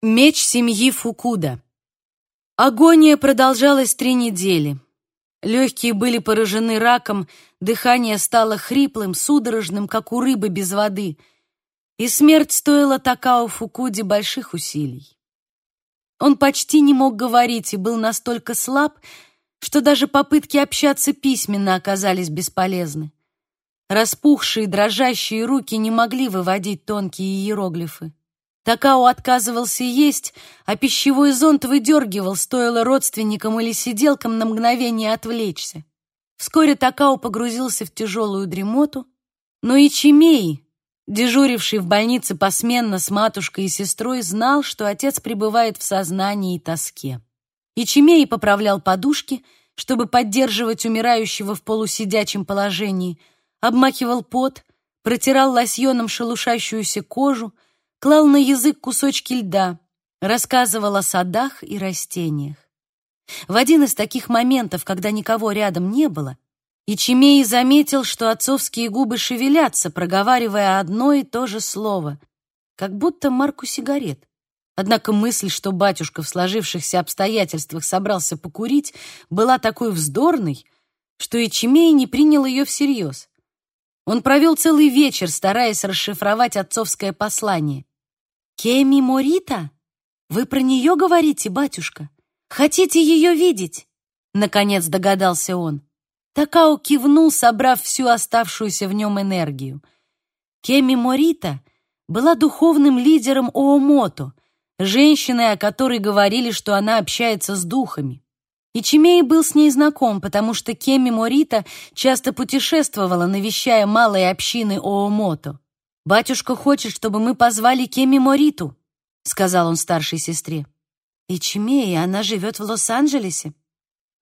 Меч семьи Фукуда. Агония продолжалась три недели. Легкие были поражены раком, дыхание стало хриплым, судорожным, как у рыбы без воды, и смерть стоила Такао Фукуде больших усилий. Он почти не мог говорить и был настолько слаб, что даже попытки общаться письменно оказались бесполезны. Распухшие, дрожащие руки не могли выводить тонкие иероглифы. Такао отказывался есть, а пищевой зонд выдергивал, стоило родственникам или сиделкам на мгновение отвлечься. Вскоре Такао погрузился в тяжелую дремоту, но и Чимей, дежуривший в больнице посменно с матушкой и сестрой, знал, что отец пребывает в сознании и тоске. Ичимей поправлял подушки, чтобы поддерживать умирающего в полусидячем положении, обмакивал пот, протирал лосьоном шелушащуюся кожу, клал на язык кусочки льда, рассказывал о садах и растениях. В один из таких моментов, когда никого рядом не было, Ичимей заметил, что отцовские губы шевелятся, проговаривая одно и то же слово, как будто марку сигарет. Однако мысль, что батюшка в сложившихся обстоятельствах собрался покурить, была такой вздорной, что Ичимей не принял ее всерьез. Он провел целый вечер, стараясь расшифровать отцовское послание. «Кеми Морита? Вы про нее говорите, батюшка? Хотите ее видеть?» Наконец догадался он. Такао кивнул, собрав всю оставшуюся в нем энергию. Кеми Морита была духовным лидером Оомото, женщиной, о которой говорили, что она общается с духами. Ичимей был с ней знаком, потому что Кеми Морита часто путешествовала, навещая малые общины Оомото. «Батюшка хочет, чтобы мы позвали Кеми Мориту», — сказал он старшей сестре. «И Чимея, она живет в Лос-Анджелесе.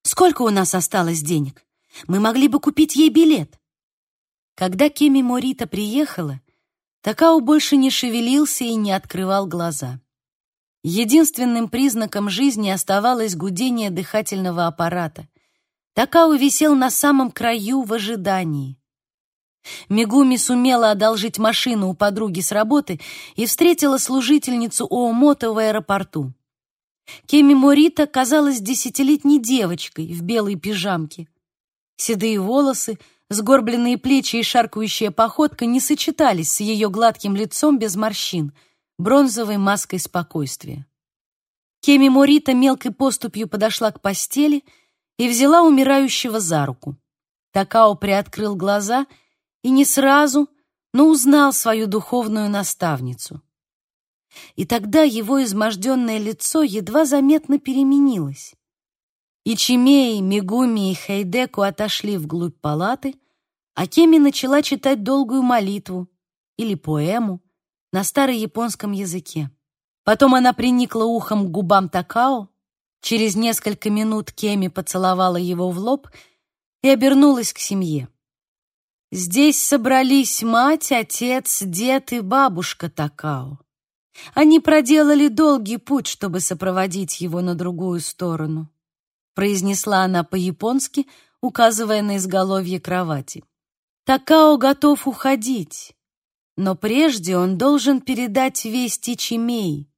Сколько у нас осталось денег? Мы могли бы купить ей билет». Когда Кеми Морита приехала, Такао больше не шевелился и не открывал глаза. Единственным признаком жизни оставалось гудение дыхательного аппарата. Такао висел на самом краю в ожидании. Мигуми сумела одолжить машину у подруги с работы и встретила служительницу Оомото в аэропорту. Кеми Морита казалась десятилетней девочкой в белой пижамке. Седые волосы, сгорбленные плечи и шаркающая походка не сочетались с ее гладким лицом без морщин, бронзовой маской спокойствия. Кеми Морита мелкой поступью подошла к постели и взяла умирающего за руку. Такао приоткрыл глаза — и не сразу, но узнал свою духовную наставницу. И тогда его изможденное лицо едва заметно переменилось. И Чимеи, Мигуми и Хейдеку отошли вглубь палаты, а Кеми начала читать долгую молитву или поэму на старояпонском языке. Потом она приникла ухом к губам Такао, через несколько минут Кеми поцеловала его в лоб и обернулась к семье. Здесь собрались мать, отец, дед и бабушка Такао. Они проделали долгий путь, чтобы сопроводить его на другую сторону, произнесла она по-японски, указывая на изголовье кровати. Такао готов уходить, но прежде он должен передать весть Ичимей.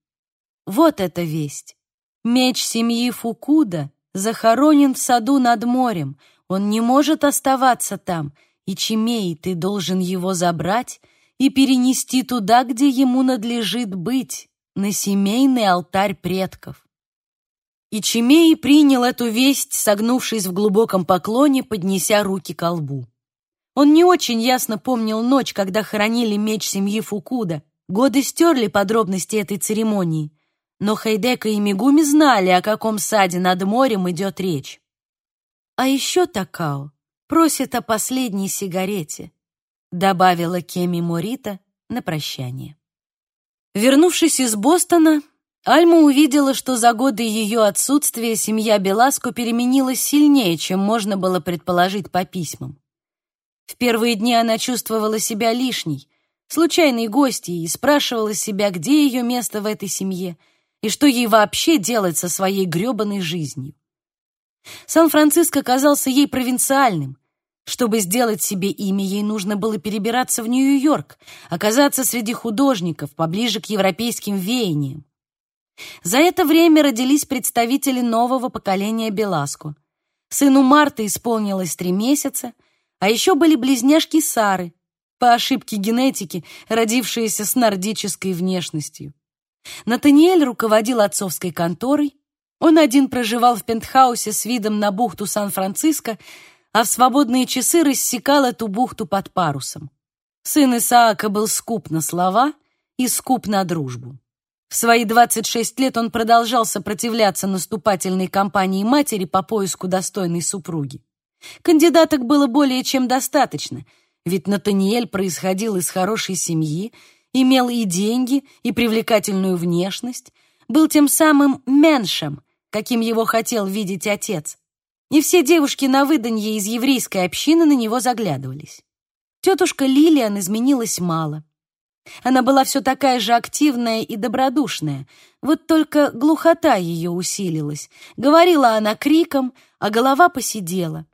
Вот эта весть. Меч семьи Фукуда захоронен в саду над морем. Он не может оставаться там — и Чимей ты должен его забрать и перенести туда, где ему надлежит быть, на семейный алтарь предков. И Чимей принял эту весть, согнувшись в глубоком поклоне, поднеся руки к лбу. Он не очень ясно помнил ночь, когда хоронили меч семьи Фукуда. Годы стерли подробности этой церемонии. Но Хайдека и Мигуми знали, о каком саде над морем идет речь. А еще Такао просит о последней сигарете», добавила Кеми Морита на прощание. Вернувшись из Бостона, Альма увидела, что за годы ее отсутствия семья Беласко переменилась сильнее, чем можно было предположить по письмам. В первые дни она чувствовала себя лишней, случайной гостьей, и спрашивала себя, где ее место в этой семье и что ей вообще делать со своей грёбаной жизнью. Сан-Франциско казался ей провинциальным. Чтобы сделать себе имя, ей нужно было перебираться в Нью-Йорк, оказаться среди художников, поближе к европейским веяниям. За это время родились представители нового поколения Беласку. Сыну Марты исполнилось три месяца, а еще были близняшки Сары, по ошибке генетики, родившиеся с нордической внешностью. Натаниэль руководил отцовской конторой, он один проживал в пентхаусе с видом на бухту Сан-Франциско, а в свободные часы рассекал эту бухту под парусом. Сын Исаака был скуп на слова и скуп на дружбу. В свои 26 лет он продолжал сопротивляться наступательной кампании матери по поиску достойной супруги. Кандидаток было более чем достаточно, ведь Натаниэль происходил из хорошей семьи, имел и деньги, и привлекательную внешность, был тем самым меншем, каким его хотел видеть отец. Не все девушки на выданье из еврейской общины на него заглядывались. Тетушка Лилиан изменилась мало. Она была все такая же активная и добродушная, вот только глухота ее усилилась. Говорила она криком, а голова посидела.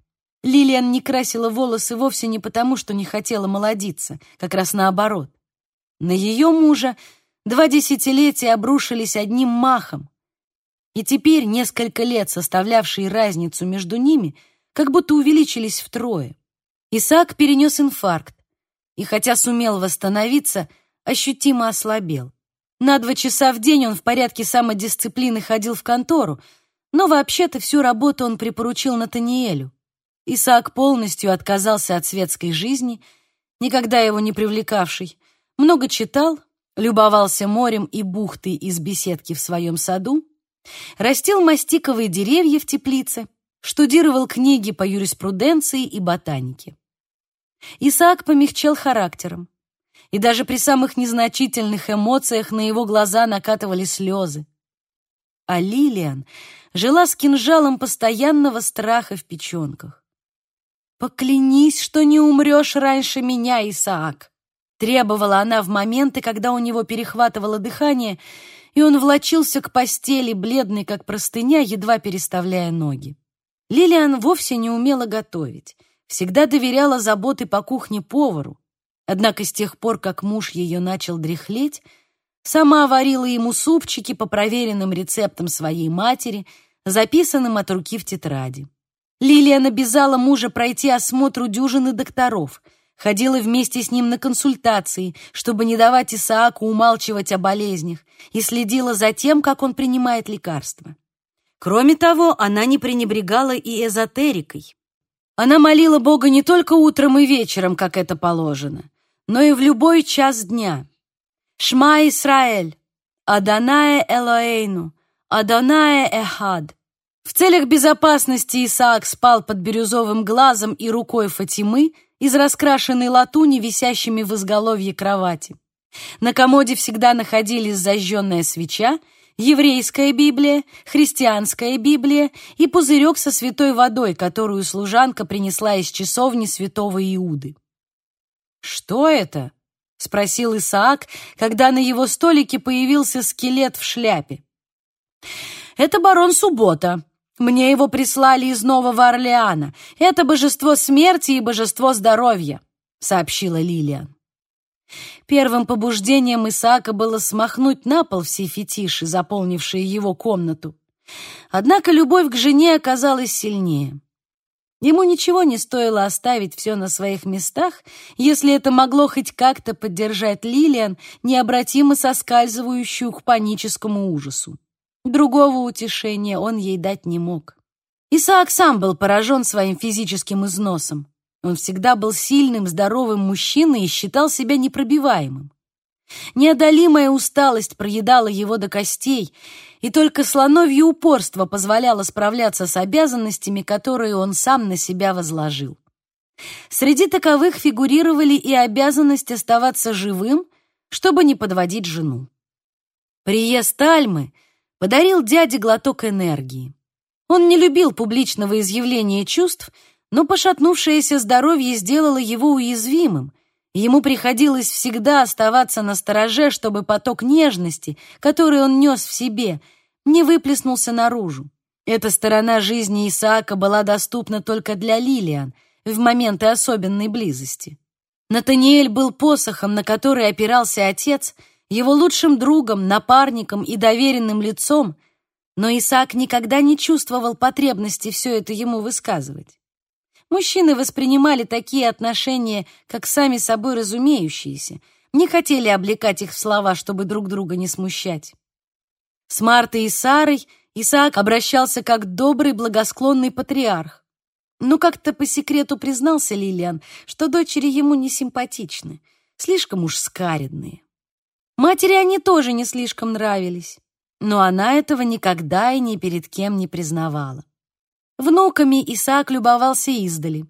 Лилиан не красила волосы вовсе не потому, что не хотела молодиться, как раз наоборот. На ее мужа два десятилетия обрушились одним махом. И теперь несколько лет, составлявшие разницу между ними, как будто увеличились втрое. Исаак перенес инфаркт, и хотя сумел восстановиться, ощутимо ослабел. На два часа в день он в порядке самодисциплины ходил в контору, но вообще-то всю работу он припоручил Натаниэлю. Исаак полностью отказался от светской жизни, никогда его не привлекавшей, много читал, любовался морем и бухтой из беседки в своем саду, Растил мастиковые деревья в теплице, штудировал книги по юриспруденции и ботанике. Исаак помягчел характером, и даже при самых незначительных эмоциях на его глаза накатывали слезы. А Лилиан жила с кинжалом постоянного страха в печенках. «Поклянись, что не умрешь раньше меня, Исаак!» Требовала она в моменты, когда у него перехватывало дыхание, и он влочился к постели, бледный как простыня, едва переставляя ноги. Лилиан вовсе не умела готовить, всегда доверяла заботы по кухне повару. Однако с тех пор, как муж ее начал дряхлеть, сама варила ему супчики по проверенным рецептам своей матери, записанным от руки в тетради. Лилиан обязала мужа пройти осмотр у дюжины докторов — ходила вместе с ним на консультации, чтобы не давать Исааку умалчивать о болезнях, и следила за тем, как он принимает лекарства. Кроме того, она не пренебрегала и эзотерикой. Она молила Бога не только утром и вечером, как это положено, но и в любой час дня. «Шма Исраэль, Адоная Элоэйну, Адоная Эхад». В целях безопасности Исаак спал под бирюзовым глазом и рукой Фатимы, из раскрашенной латуни, висящими в изголовье кровати. На комоде всегда находились зажженная свеча, еврейская Библия, христианская Библия и пузырек со святой водой, которую служанка принесла из часовни святого Иуды. «Что это?» — спросил Исаак, когда на его столике появился скелет в шляпе. «Это барон Суббота», мне его прислали из Нового Орлеана. Это божество смерти и божество здоровья», — сообщила Лилиан. Первым побуждением Исаака было смахнуть на пол все фетиши, заполнившие его комнату. Однако любовь к жене оказалась сильнее. Ему ничего не стоило оставить все на своих местах, если это могло хоть как-то поддержать Лилиан, необратимо соскальзывающую к паническому ужасу. Другого утешения он ей дать не мог. Исаак сам был поражен своим физическим износом. Он всегда был сильным, здоровым мужчиной и считал себя непробиваемым. Неодолимая усталость проедала его до костей, и только слоновье упорство позволяло справляться с обязанностями, которые он сам на себя возложил. Среди таковых фигурировали и обязанность оставаться живым, чтобы не подводить жену. Приезд Альмы — подарил дяде глоток энергии. Он не любил публичного изъявления чувств, но пошатнувшееся здоровье сделало его уязвимым, ему приходилось всегда оставаться на стороже, чтобы поток нежности, который он нес в себе, не выплеснулся наружу. Эта сторона жизни Исаака была доступна только для Лилиан в моменты особенной близости. Натаниэль был посохом, на который опирался отец — его лучшим другом, напарником и доверенным лицом, но Исаак никогда не чувствовал потребности все это ему высказывать. Мужчины воспринимали такие отношения как сами собой разумеющиеся, не хотели облекать их в слова, чтобы друг друга не смущать. С Мартой и Сарой Исаак обращался как добрый, благосклонный патриарх. Но как-то по секрету признался Лилиан, что дочери ему не симпатичны, слишком уж скаредные. Матери они тоже не слишком нравились, но она этого никогда и ни перед кем не признавала. Внуками Исаак любовался издали.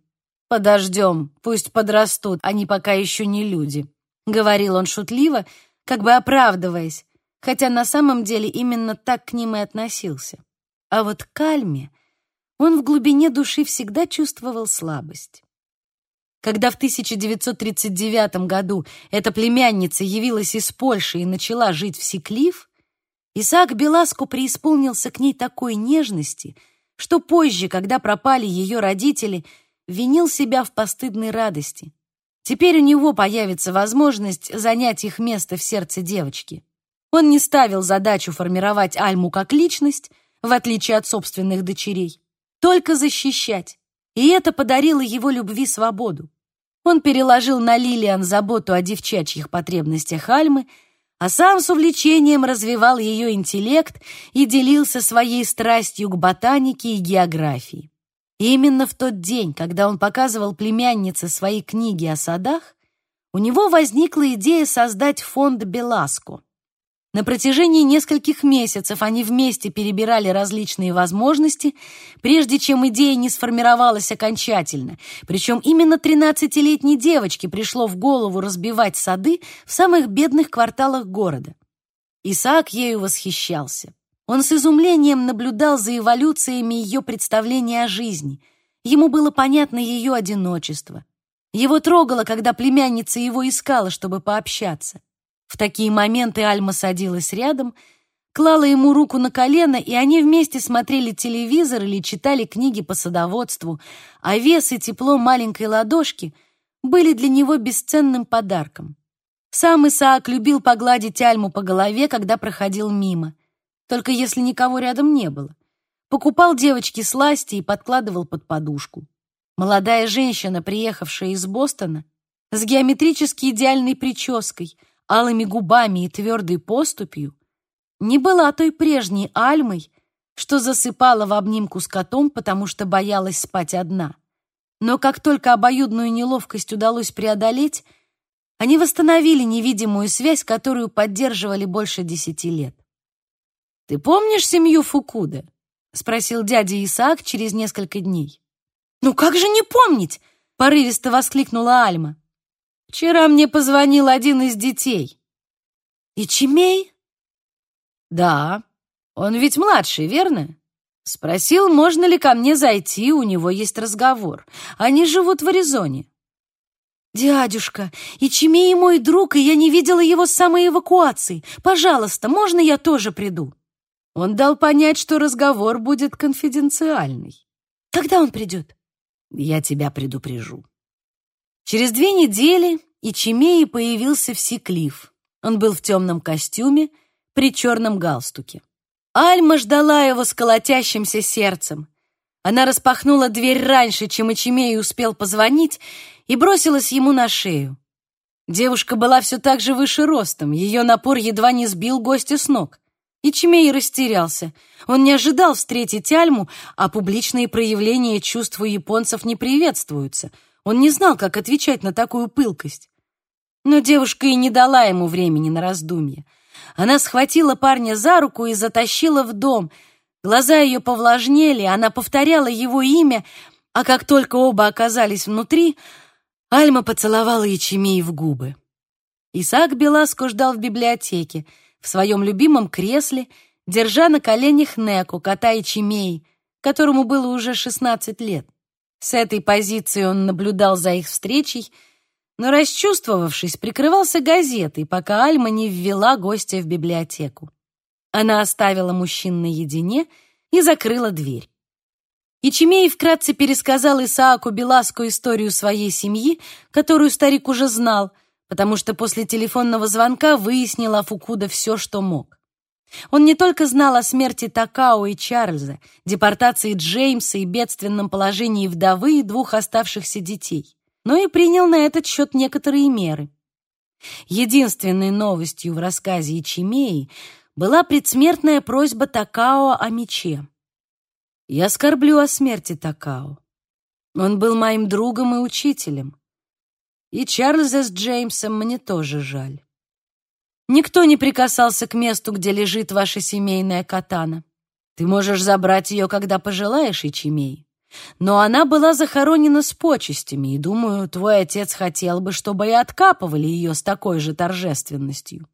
«Подождем, пусть подрастут, они пока еще не люди», — говорил он шутливо, как бы оправдываясь, хотя на самом деле именно так к ним и относился. А вот к Альме он в глубине души всегда чувствовал слабость. Когда в 1939 году эта племянница явилась из Польши и начала жить в Секлив, Исаак Беласко преисполнился к ней такой нежности — что позже, когда пропали ее родители, винил себя в постыдной радости. Теперь у него появится возможность занять их место в сердце девочки. Он не ставил задачу формировать Альму как личность, в отличие от собственных дочерей, только защищать. И это подарило его любви свободу. Он переложил на Лилиан заботу о девчачьих потребностях Альмы а сам с увлечением развивал ее интеллект и делился своей страстью к ботанике и географии. И именно в тот день, когда он показывал племяннице свои книги о садах, у него возникла идея создать фонд «Беласко», на протяжении нескольких месяцев они вместе перебирали различные возможности, прежде чем идея не сформировалась окончательно. Причем именно 13-летней девочке пришло в голову разбивать сады в самых бедных кварталах города. Исаак ею восхищался. Он с изумлением наблюдал за эволюциями ее представления о жизни. Ему было понятно ее одиночество. Его трогало, когда племянница его искала, чтобы пообщаться. В такие моменты Альма садилась рядом, клала ему руку на колено, и они вместе смотрели телевизор или читали книги по садоводству, а вес и тепло маленькой ладошки были для него бесценным подарком. Сам Исаак любил погладить Альму по голове, когда проходил мимо, только если никого рядом не было. Покупал девочке сласти и подкладывал под подушку. Молодая женщина, приехавшая из Бостона, с геометрически идеальной прической — алыми губами и твердой поступью, не была той прежней Альмой, что засыпала в обнимку с котом, потому что боялась спать одна. Но как только обоюдную неловкость удалось преодолеть, они восстановили невидимую связь, которую поддерживали больше десяти лет. «Ты помнишь семью Фукуда?» — спросил дядя Исаак через несколько дней. «Ну как же не помнить?» — порывисто воскликнула Альма. Вчера мне позвонил один из детей. Ичимей? Да, он ведь младший, верно? Спросил, можно ли ко мне зайти, у него есть разговор. Они живут в Аризоне. «Дядюшка, Ичимей мой друг, и я не видела его с самой эвакуации. Пожалуйста, можно я тоже приду?» Он дал понять, что разговор будет конфиденциальный. «Когда он придет?» «Я тебя предупрежу». Через две недели Ичимеи появился в Сиклиф. Он был в темном костюме, при черном галстуке. Альма ждала его с колотящимся сердцем. Она распахнула дверь раньше, чем Ичимей успел позвонить, и бросилась ему на шею. Девушка была все так же выше ростом, ее напор едва не сбил гостя с ног. Ичимей растерялся. Он не ожидал встретить Альму, а публичные проявления чувств у японцев не приветствуются — он не знал, как отвечать на такую пылкость. Но девушка и не дала ему времени на раздумье. Она схватила парня за руку и затащила в дом. Глаза ее повлажнели, она повторяла его имя, а как только оба оказались внутри, Альма поцеловала Ячемей в губы. Исаак Беласко ждал в библиотеке, в своем любимом кресле, держа на коленях Неку, кота Ячемей, которому было уже шестнадцать лет. С этой позиции он наблюдал за их встречей, но, расчувствовавшись, прикрывался газетой, пока Альма не ввела гостя в библиотеку. Она оставила мужчин наедине и закрыла дверь. Ичимей вкратце пересказал Исааку Беласку историю своей семьи, которую старик уже знал, потому что после телефонного звонка выяснил о Фукуда все, что мог. Он не только знал о смерти Такао и Чарльза, депортации Джеймса и бедственном положении вдовы и двух оставшихся детей, но и принял на этот счет некоторые меры. Единственной новостью в рассказе Ичимеи была предсмертная просьба Такао о мече. «Я скорблю о смерти Такао. Он был моим другом и учителем. И Чарльза с Джеймсом мне тоже жаль. Никто не прикасался к месту, где лежит ваша семейная катана. Ты можешь забрать ее, когда пожелаешь, Ичимей. Но она была захоронена с почестями, и, думаю, твой отец хотел бы, чтобы и откапывали ее с такой же торжественностью.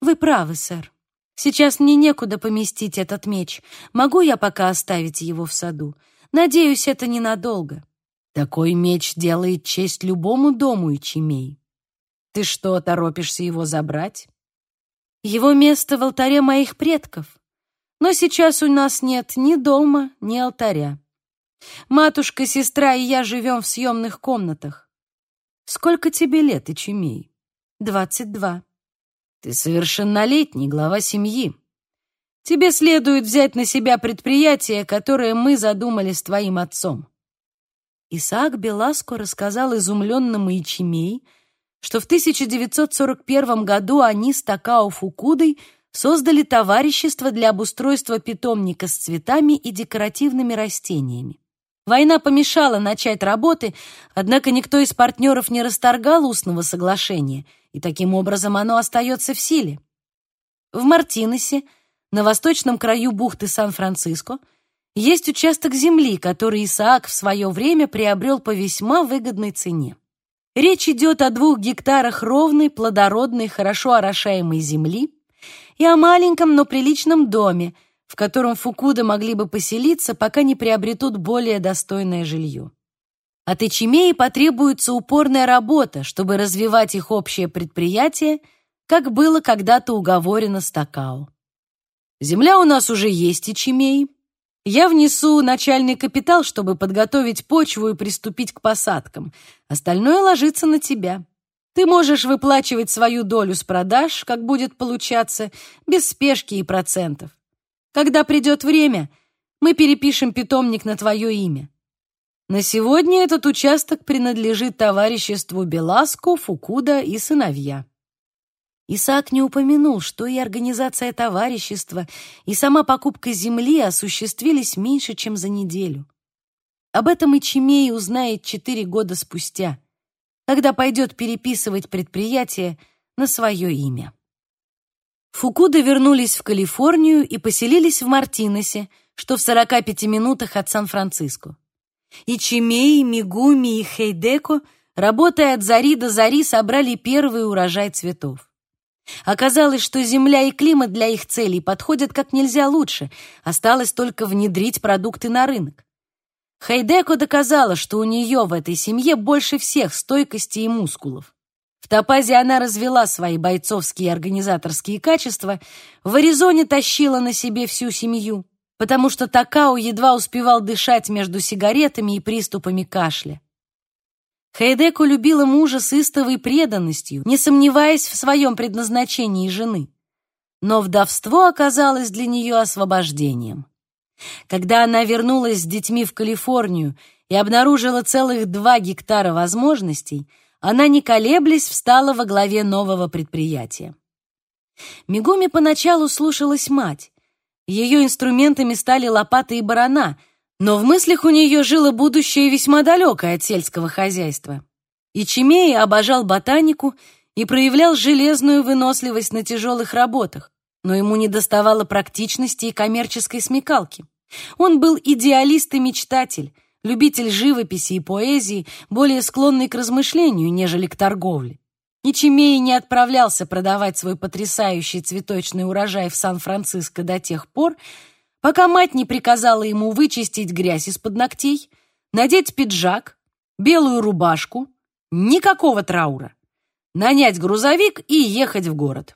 Вы правы, сэр. Сейчас мне некуда поместить этот меч. Могу я пока оставить его в саду? Надеюсь, это ненадолго. Такой меч делает честь любому дому и чемей. Ты что, торопишься его забрать? Его место в алтаре моих предков. Но сейчас у нас нет ни дома, ни алтаря. Матушка, сестра и я живем в съемных комнатах. Сколько тебе лет, Ичимей? Двадцать два. Ты совершеннолетний, глава семьи. Тебе следует взять на себя предприятие, которое мы задумали с твоим отцом. Исаак Беласко рассказал изумленному Ичимей, что в 1941 году они с Такао Фукудой создали товарищество для обустройства питомника с цветами и декоративными растениями. Война помешала начать работы, однако никто из партнеров не расторгал устного соглашения, и таким образом оно остается в силе. В Мартинесе, на восточном краю бухты Сан-Франциско, есть участок земли, который Исаак в свое время приобрел по весьма выгодной цене. Речь идет о двух гектарах ровной, плодородной, хорошо орошаемой земли и о маленьком, но приличном доме – в котором Фукуда могли бы поселиться, пока не приобретут более достойное жилье. От Ичимеи потребуется упорная работа, чтобы развивать их общее предприятие, как было когда-то уговорено с. Земля у нас уже есть, Ичимей. Я внесу начальный капитал, чтобы подготовить почву и приступить к посадкам. Остальное ложится на тебя. Ты можешь выплачивать свою долю с продаж, как будет получаться, без спешки и процентов. Когда придет время, мы перепишем питомник на твое имя. На сегодня этот участок принадлежит товариществу Беласко, Фукуда и сыновья. Исаак не упомянул, что и организация товарищества, и сама покупка земли осуществились меньше, чем за неделю. Об этом и Чимей узнает четыре года спустя, когда пойдет переписывать предприятие на свое имя. Фукуда вернулись в Калифорнию и поселились в Мартинесе, что в 45 минутах от Сан-Франциско. И Чимей, Мигуми и Хейдеко, работая от зари до зари, собрали первый урожай цветов. Оказалось, что земля и климат для их целей подходят как нельзя лучше, осталось только внедрить продукты на рынок. Хайдеко доказала, что у нее в этой семье больше всех стойкости и мускулов. В Топазе она развела свои бойцовские и организаторские качества, в Аризоне тащила на себе всю семью, потому что Такао едва успевал дышать между сигаретами и приступами кашля. Хайдеко любила мужа с истовой преданностью, не сомневаясь в своем предназначении жены. Но вдовство оказалось для нее освобождением. Когда она вернулась с детьми в Калифорнию и обнаружила целых два гектара возможностей, она, не колеблясь, встала во главе нового предприятия. Мигуми поначалу слушалась мать. Ее инструментами стали лопата и барана, но в мыслях у нее жило будущее весьма далекое от сельского хозяйства. Ичимей обожал ботанику и проявлял железную выносливость на тяжелых работах, но ему не доставало практичности и коммерческой смекалки. Он был идеалист и мечтатель — любитель живописи и поэзии, более склонный к размышлению, нежели к торговле. Ничемей не отправлялся продавать свой потрясающий цветочный урожай в Сан-Франциско до тех пор, пока мать не приказала ему вычистить грязь из-под ногтей, надеть пиджак, белую рубашку, никакого траура, нанять грузовик и ехать в город.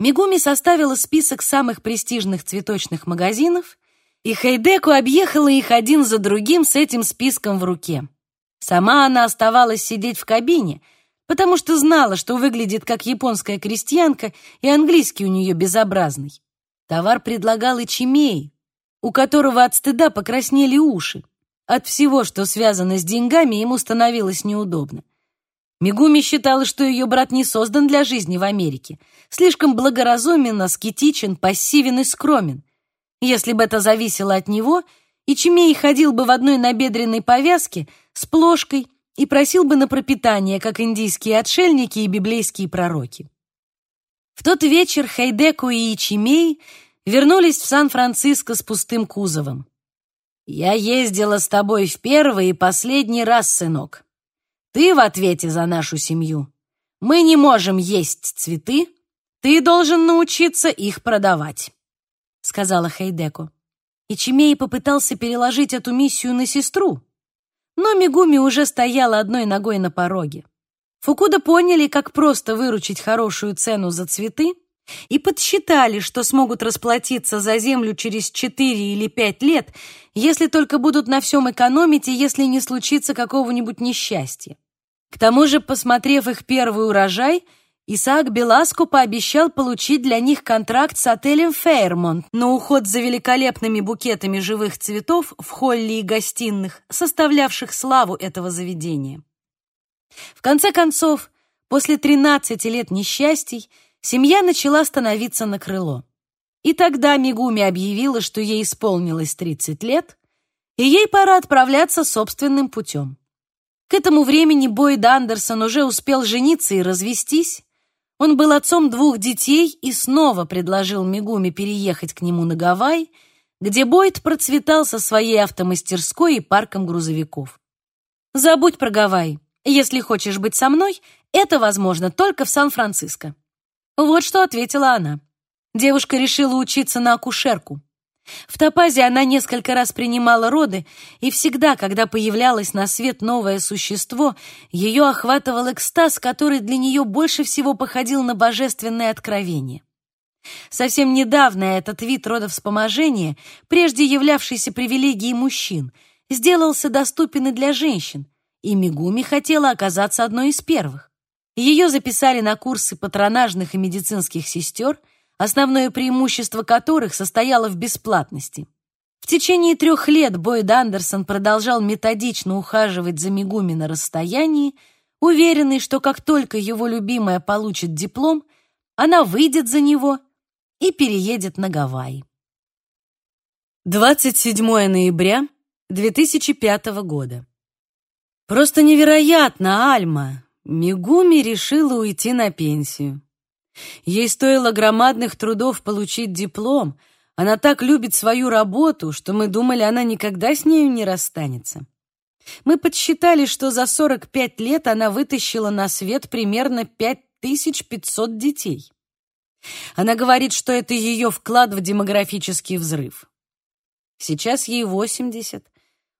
Мигуми составила список самых престижных цветочных магазинов и Хайдеку объехала их один за другим с этим списком в руке. Сама она оставалась сидеть в кабине, потому что знала, что выглядит как японская крестьянка, и английский у нее безобразный. Товар предлагал и Чимей, у которого от стыда покраснели уши. От всего, что связано с деньгами, ему становилось неудобно. Мигуми считала, что ее брат не создан для жизни в Америке. Слишком благоразумен, аскетичен, пассивен и скромен. Если бы это зависело от него, Ичимей ходил бы в одной набедренной повязке с плошкой и просил бы на пропитание, как индийские отшельники и библейские пророки. В тот вечер Хайдеку и Ичимей вернулись в Сан-Франциско с пустым кузовом. «Я ездила с тобой в первый и последний раз, сынок. Ты в ответе за нашу семью. Мы не можем есть цветы, ты должен научиться их продавать», — сказала Хайдеку. Ичимей попытался переложить эту миссию на сестру, но Мигуми уже стояла одной ногой на пороге. Фукуда поняли, как просто выручить хорошую цену за цветы, и подсчитали, что смогут расплатиться за землю через 4 или 5 лет, если только будут на всем экономить и если не случится какого-нибудь несчастья. К тому же, посмотрев их первый урожай, Исаак Беласко пообещал получить для них контракт с отелем «Фейрмонт» на уход за великолепными букетами живых цветов в холле и гостиных, составлявших славу этого заведения. В конце концов, после 13 лет несчастий, семья начала становиться на крыло. И тогда Мигуми объявила, что ей исполнилось 30 лет, и ей пора отправляться собственным путем. К этому времени Бойд Андерсон уже успел жениться и развестись, он был отцом двух детей и снова предложил Мигуми переехать к нему на Гавайи, где Бойд процветал со своей автомастерской и парком грузовиков. «Забудь про Гавайи. Если хочешь быть со мной, это возможно только в Сан-Франциско». Вот что ответила она. Девушка решила учиться на акушерку. В Топазе она несколько раз принимала роды, и всегда, когда появлялось на свет новое существо, ее охватывал экстаз, который для нее больше всего походил на божественное откровение. Совсем недавно этот вид родовспоможения, прежде являвшийся привилегией мужчин, сделался доступен и для женщин, и Мигуми хотела оказаться одной из первых. Ее записали на курсы патронажных и медицинских сестер – основное преимущество которых состояло в бесплатности. В течение трех лет Бойд Андерсон продолжал методично ухаживать за Мигуми на расстоянии, уверенный, что как только его любимая получит диплом, она выйдет за него и переедет на Гавайи. 27 ноября 2005 года. Просто невероятно, Альма. Мигуми решила уйти на пенсию. Ей стоило громадных трудов получить диплом. Она так любит свою работу, что мы думали, она никогда с нею не расстанется. Мы подсчитали, что за 45 лет она вытащила на свет примерно 5500 детей. Она говорит, что это ее вклад в демографический взрыв. Сейчас ей 80,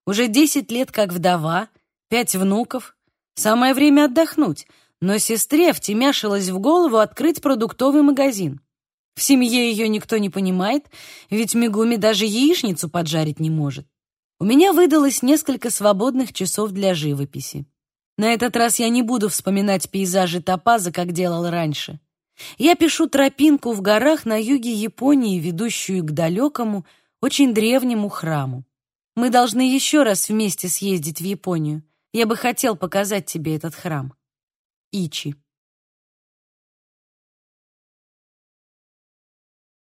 уже 10 лет как вдова, пять внуков. Самое время отдохнуть — но сестре втемяшилось в голову открыть продуктовый магазин. В семье ее никто не понимает, ведь Мигуми даже яичницу поджарить не может. У меня выдалось несколько свободных часов для живописи. На этот раз я не буду вспоминать пейзажи Топаза, как делал раньше. Я пишу тропинку в горах на юге Японии, ведущую к далекому, очень древнему храму. Мы должны еще раз вместе съездить в Японию. Я бы хотел показать тебе этот храм. Ичи.